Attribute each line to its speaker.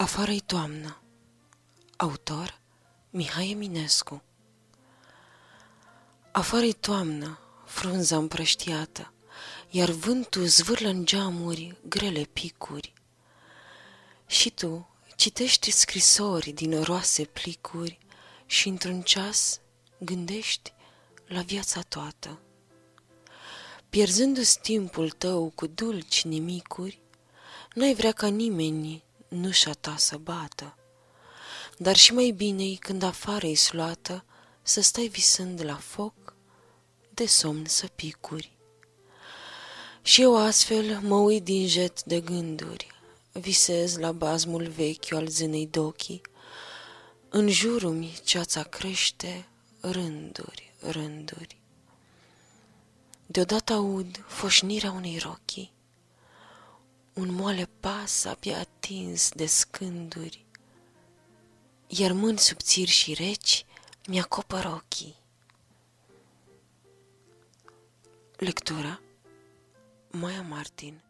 Speaker 1: Afară-i toamnă Autor Mihai Eminescu Afară-i toamnă, frunza împrăștiată, Iar vântul zvârlă în geamuri grele picuri. Și tu citești scrisori din roase plicuri Și într-un ceas gândești la viața toată. Pierzându-ți timpul tău cu dulci nimicuri, N-ai vrea ca nimeni nușa ta să bată. Dar și mai bine când afară e sluată, Să stai visând la foc, de somn să picuri. Și eu astfel mă uit din jet de gânduri, Visez la bazmul vechi al zânei dochii, În jurul mi ceața crește rânduri, rânduri. Deodată aud foșnirea unei rochii, un moale pas abia atins de scânduri, iar mâini subțiri și reci mi-acopăr ochii. Lectura Maia Martin